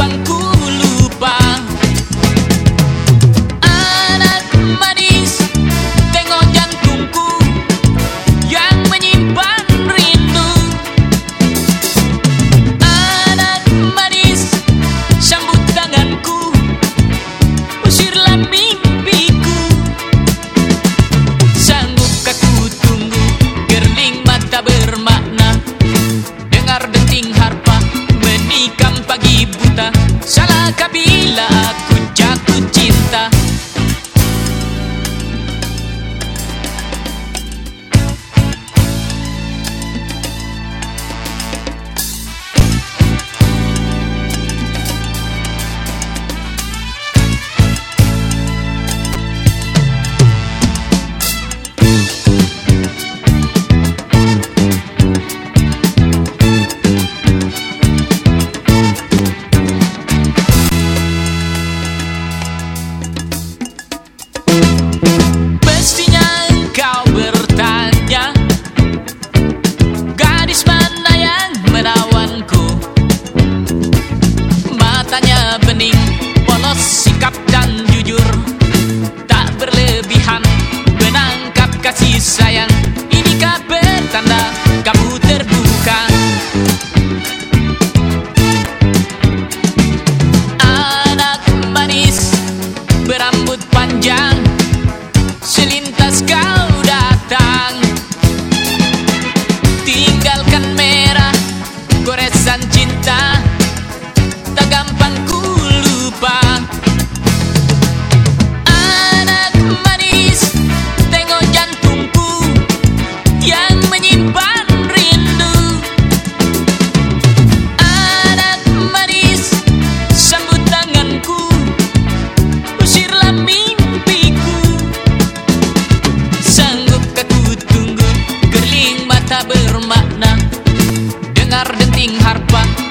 孤独。matanya bening polos ropa.